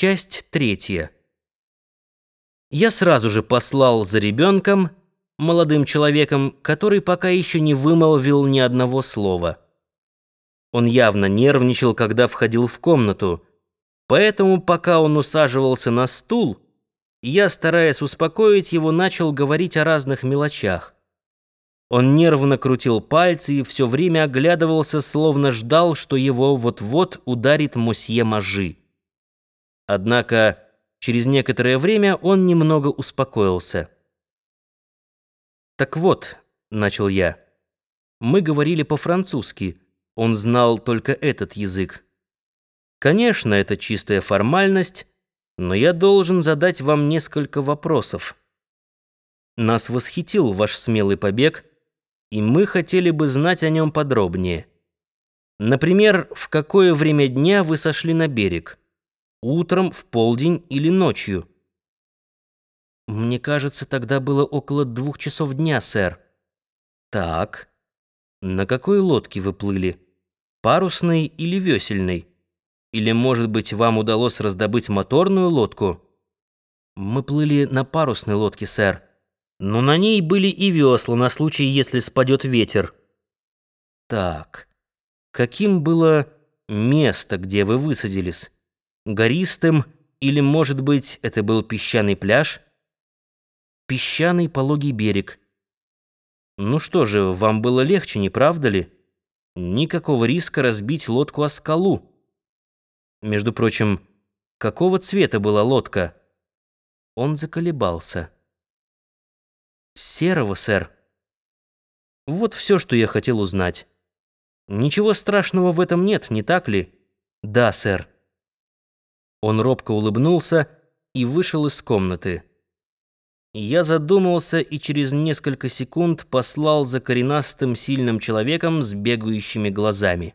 Часть третья. Я сразу же послал за ребенком, молодым человеком, который пока еще не вымолвил ни одного слова. Он явно нервничал, когда входил в комнату, поэтому, пока он усаживался на стул, я, стараясь успокоить его, начал говорить о разных мелочах. Он нервно крутил пальцы и все время оглядывался, словно ждал, что его вот-вот ударит мосье Мажи. Однако через некоторое время он немного успокоился. «Так вот», — начал я, — «мы говорили по-французски, он знал только этот язык. Конечно, это чистая формальность, но я должен задать вам несколько вопросов. Нас восхитил ваш смелый побег, и мы хотели бы знать о нем подробнее. Например, в какое время дня вы сошли на берег? Утром, в полдень или ночью? Мне кажется, тогда было около двух часов дня, сэр. Так. На какой лодке вы плыли? Парусной или весельной? Или, может быть, вам удалось раздобыть моторную лодку? Мы плыли на парусной лодке, сэр. Но на ней были и весла на случай, если спадет ветер. Так, каким было место, где вы высадились? Гористым или, может быть, это был песчаный пляж? Песчаный пологий берег. Ну что же, вам было легче, не правда ли? Никакого риска разбить лодку о скалу. Между прочим, какого цвета была лодка? Он заколебался. Серого, сэр. Вот все, что я хотел узнать. Ничего страшного в этом нет, не так ли? Да, сэр. Он робко улыбнулся и вышел из комнаты. Я задумался и через несколько секунд послал за коренастым сильным человеком с бегающими глазами.